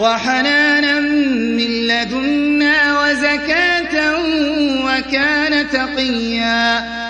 وَحَنَانًا مِّن لَّدُنَّا وَزَكَاةً ۖ وَكَانَ تَقِيًّا.